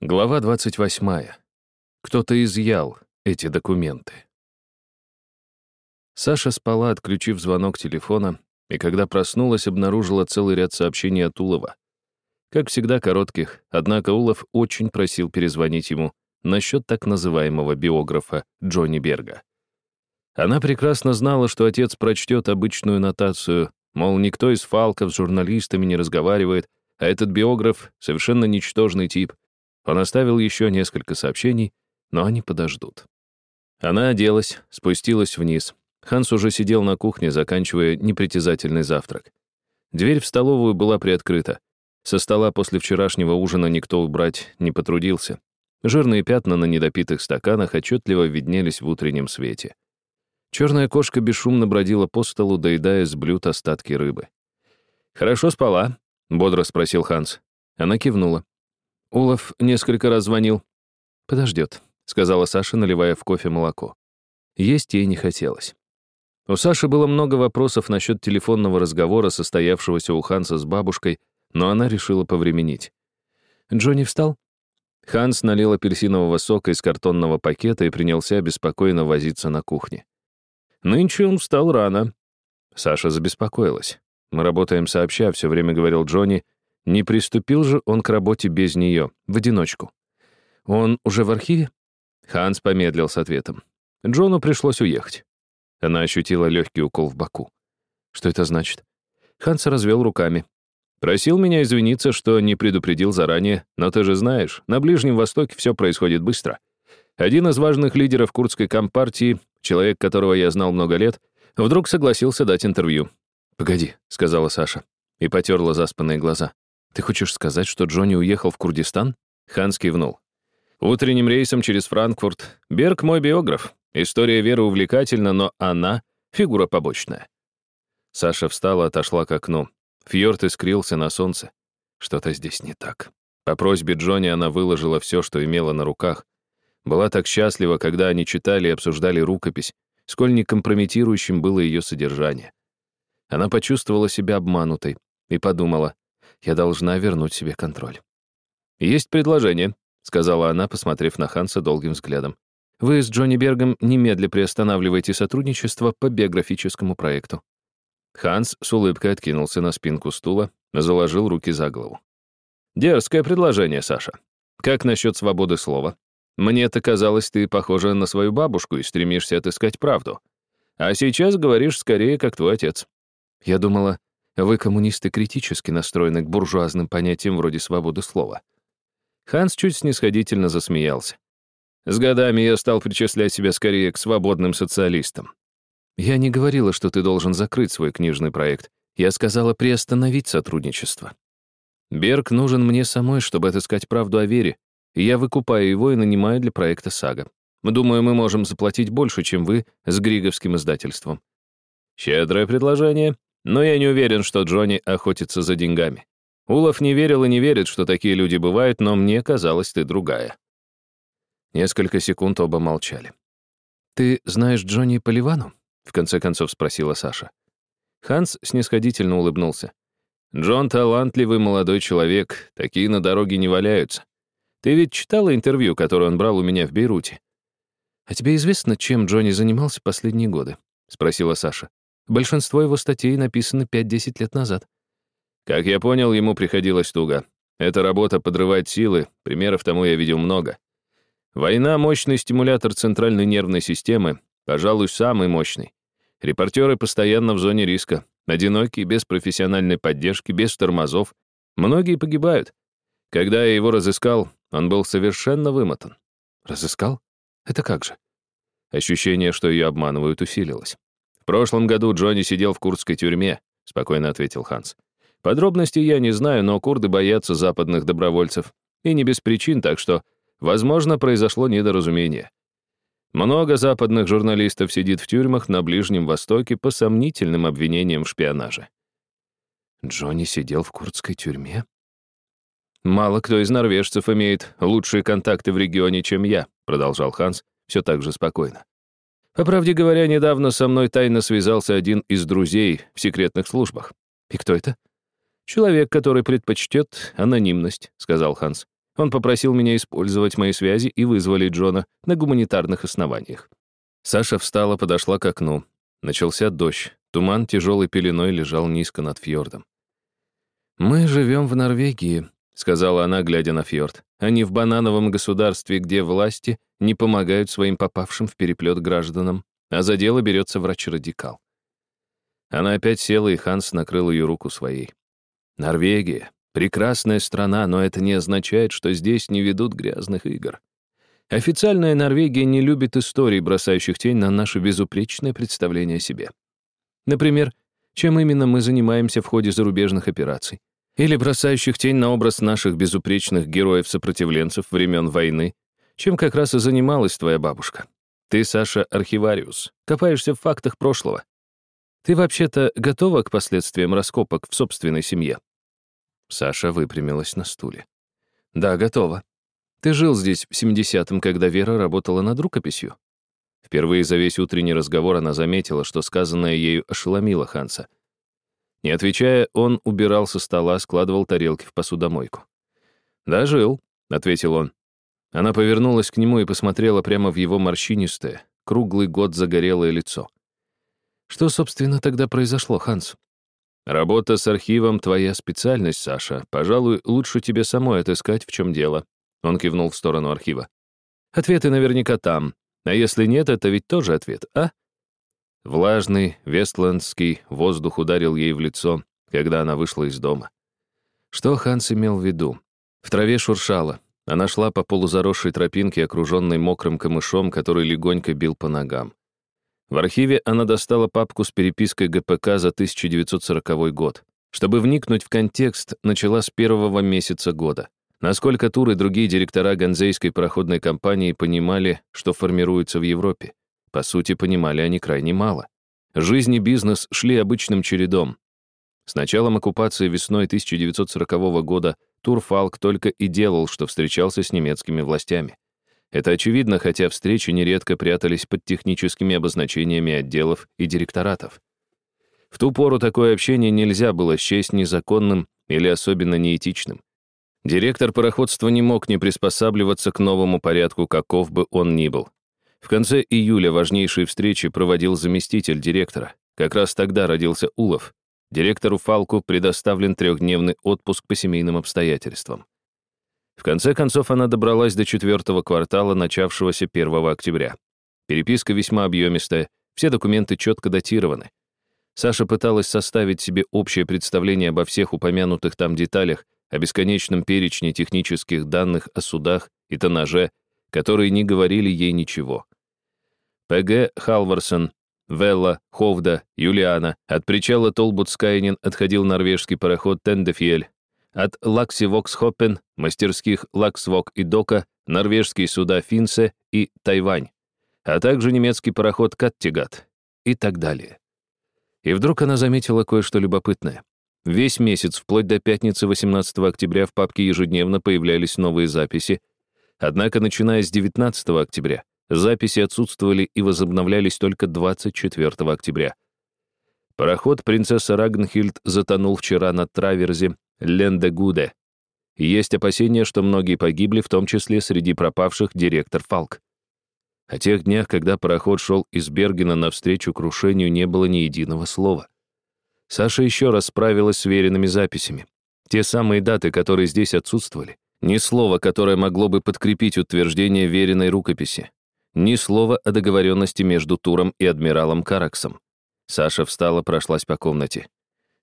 Глава 28. Кто-то изъял эти документы. Саша спала, отключив звонок телефона, и когда проснулась, обнаружила целый ряд сообщений от Улова. Как всегда, коротких, однако Улов очень просил перезвонить ему насчет так называемого биографа Джонни Берга. Она прекрасно знала, что отец прочтет обычную нотацию, мол, никто из фалков с журналистами не разговаривает, а этот биограф — совершенно ничтожный тип — он оставил еще несколько сообщений, но они подождут. Она оделась, спустилась вниз. Ханс уже сидел на кухне, заканчивая непритязательный завтрак. Дверь в столовую была приоткрыта. Со стола после вчерашнего ужина никто убрать не потрудился. Жирные пятна на недопитых стаканах отчетливо виднелись в утреннем свете. Черная кошка бесшумно бродила по столу, доедая с блюд остатки рыбы. «Хорошо спала?» — бодро спросил Ханс. Она кивнула. Улов несколько раз звонил. «Подождет», — сказала Саша, наливая в кофе молоко. Есть ей не хотелось. У Саши было много вопросов насчет телефонного разговора, состоявшегося у Ханса с бабушкой, но она решила повременить. «Джонни встал?» Ханс налил апельсинового сока из картонного пакета и принялся беспокойно возиться на кухне. «Нынче он встал рано». Саша забеспокоилась. «Мы работаем сообща», — все время говорил Джонни, не приступил же он к работе без нее, в одиночку. Он уже в архиве? Ханс помедлил с ответом. Джону пришлось уехать. Она ощутила легкий укол в боку. Что это значит? Ханс развел руками. Просил меня извиниться, что не предупредил заранее, но ты же знаешь, на Ближнем Востоке все происходит быстро. Один из важных лидеров курдской компартии, человек, которого я знал много лет, вдруг согласился дать интервью. «Погоди», — сказала Саша, и потерла заспанные глаза. «Ты хочешь сказать, что Джонни уехал в Курдистан?» Ханс кивнул. «Утренним рейсом через Франкфурт. Берг мой биограф. История Веры увлекательна, но она — фигура побочная». Саша встала, отошла к окну. Фьорд искрился на солнце. Что-то здесь не так. По просьбе Джонни она выложила все, что имела на руках. Была так счастлива, когда они читали и обсуждали рукопись, сколь некомпрометирующим было ее содержание. Она почувствовала себя обманутой и подумала, я должна вернуть себе контроль. «Есть предложение», — сказала она, посмотрев на Ханса долгим взглядом. «Вы с Джонни Бергом немедля приостанавливаете сотрудничество по биографическому проекту». Ханс с улыбкой откинулся на спинку стула, заложил руки за голову. «Дерзкое предложение, Саша. Как насчет свободы слова? Мне-то казалось, ты похожа на свою бабушку и стремишься отыскать правду. А сейчас говоришь скорее, как твой отец. Я думала, вы, коммунисты, критически настроены к буржуазным понятиям вроде свободы слова. Ханс чуть снисходительно засмеялся. С годами я стал причислять себя скорее к свободным социалистам. Я не говорила, что ты должен закрыть свой книжный проект. Я сказала приостановить сотрудничество. Берг нужен мне самой, чтобы отыскать правду о вере, я выкупаю его и нанимаю для проекта «Сага». Думаю, мы можем заплатить больше, чем вы с Григовским издательством. Щедрое предложение, но я не уверен, что Джонни охотится за деньгами. Улов не верил и не верит, что такие люди бывают, но мне казалось, ты другая. Несколько секунд оба молчали. «Ты знаешь Джонни Поливану?» — в конце концов спросила Саша. Ханс снисходительно улыбнулся. «Джон — талантливый молодой человек, такие на дороге не валяются. Ты ведь читала интервью, которое он брал у меня в Бейруте?» «А тебе известно, чем Джонни занимался последние годы?» — спросила Саша. Большинство его статей написаны 5-10 лет назад. Как я понял, ему приходилось туго. Эта работа подрывает силы, примеров тому я видел много. Война — мощный стимулятор центральной нервной системы, пожалуй, самый мощный. Репортеры постоянно в зоне риска, одинокие, без профессиональной поддержки, без тормозов. Многие погибают. Когда я его разыскал, он был совершенно вымотан. Разыскал? Это как же? Ощущение, что ее обманывают, усилилось прошлом году Джонни сидел в курдской тюрьме», — спокойно ответил Ханс. «Подробностей я не знаю, но курды боятся западных добровольцев. И не без причин, так что, возможно, произошло недоразумение. Много западных журналистов сидит в тюрьмах на Ближнем Востоке по сомнительным обвинениям в шпионаже». Джонни сидел в курдской тюрьме? «Мало кто из норвежцев имеет лучшие контакты в регионе, чем я», продолжал Ханс, все так же спокойно. По правде говоря, недавно со мной тайно связался один из друзей в секретных службах. И кто это? Человек, который предпочтет анонимность, сказал Ханс. Он попросил меня использовать мои связи и вызволить Джона на гуманитарных основаниях. Саша встала, подошла к окну. Начался дождь. Туман тяжелой пеленой лежал низко над фьордом. «Мы живем в Норвегии», — сказала она, глядя на фьорд, «а не в банановом государстве, где власти не помогают своим попавшим в переплет гражданам, а за дело берется врач-радикал». Она опять села, и Ханс накрыл ее руку своей. «Норвегия. Прекрасная страна, но это не означает, что здесь не ведут грязных игр. Официальная Норвегия не любит историй, бросающих тень на наше безупречное представление о себе. Например, чем именно мы занимаемся в ходе зарубежных операций. Или бросающих тень на образ наших безупречных героев-сопротивленцев времен войны, чем как раз и занималась твоя бабушка. Ты, Саша, архивариус, копаешься в фактах прошлого. Ты вообще-то готова к последствиям раскопок в собственной семье?» Саша выпрямилась на стуле. «Да, готова. Ты жил здесь в 70-м, когда Вера работала над рукописью?» Впервые за весь утренний разговор она заметила, что сказанное ею ошеломило Ханса. Не отвечая, он убирал со стола, складывал тарелки в посудомойку. «Да, жил», — ответил он. Она повернулась к нему и посмотрела прямо в его морщинистое, круглый год загорелое лицо. «Что, собственно, тогда произошло, Ханс?» «Работа с архивом — твоя специальность, Саша. Пожалуй, лучше тебе самой отыскать, в чем дело». Он кивнул в сторону архива. «Ответы наверняка там. А если нет, это ведь тоже ответ, а?» Влажный, вестландский воздух ударил ей в лицо, когда она вышла из дома. Что Ханс имел в виду? В траве шуршало. Она шла по полузаросшей тропинке, окруженной мокрым камышом, который легонько бил по ногам. В архиве она достала папку с перепиской ГПК за 1940 год. Чтобы вникнуть в контекст, начала с первого месяца года. Насколько Тур и другие директора Ганзейской пароходной компании понимали, что формируется в Европе? По сути, понимали они крайне мало. Жизнь и бизнес шли обычным чередом. С началом оккупации весной 1940 года Тур Фалк только и делал, что встречался с немецкими властями. Это очевидно, хотя встречи нередко прятались под техническими обозначениями отделов и директоратов. В ту пору такое общение нельзя было счесть незаконным или особенно неэтичным. Директор пароходства не мог не приспосабливаться к новому порядку, каков бы он ни был. В конце июля важнейшие встречи проводил заместитель директора. Как раз тогда родился Улов. Директору Фалку предоставлен трехдневный отпуск по семейным обстоятельствам. В конце концов, она добралась до четвертого квартала, начавшегося 1 октября. Переписка весьма объемистая, все документы четко датированы. Саша пыталась составить себе общее представление обо всех упомянутых там деталях, о бесконечном перечне технических данных о судах и тоннаже, которые не говорили ей ничего. П.Г. Халварсон, Велла, Ховда, Юлиана. От причала Толбутскайнен отходил норвежский пароход Тендефьель, от Лаксивоксхоппен, мастерских Лаксвок и Дока, норвежские суда Финсе и Тайвань, а также немецкий пароход Каттигат и так далее. И вдруг она заметила кое-что любопытное. Весь месяц, вплоть до пятницы 18 октября, в папке ежедневно появлялись новые записи, однако, начиная с 19 октября, записи отсутствовали и возобновлялись только 24 октября. Пароход «Принцесса Рагнхильд» затонул вчера на траверзе Лендегуде. Есть опасения, что многие погибли, в том числе среди пропавших директор Фалк. О тех днях, когда пароход шел из Бергена навстречу крушению, не было ни единого слова. Саша еще раз справилась с веренными записями. Те самые даты, которые здесь отсутствовали. Ни слова, которое могло бы подкрепить утверждение веренной рукописи. Ни слова о договоренности между Туром и адмиралом Караксом. Саша встала, прошлась по комнате.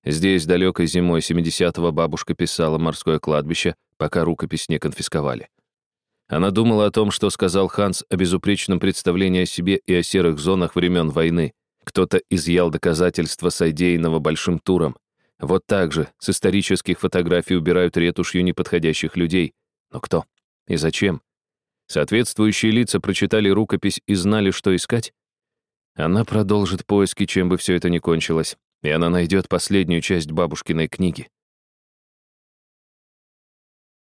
Здесь далекой зимой 70-го бабушка писала «Морское кладбище», пока рукопись не конфисковали. Она думала о том, что сказал Ханс о безупречном представлении о себе и о серых зонах времен войны. Кто-то изъял доказательства содеянного большим туром. Вот так же с исторических фотографий убирают ретушью неподходящих людей. Но кто? И зачем? Соответствующие лица прочитали рукопись и знали, что искать? Она продолжит поиски, чем бы все это ни кончилось и она найдет последнюю часть бабушкиной книги.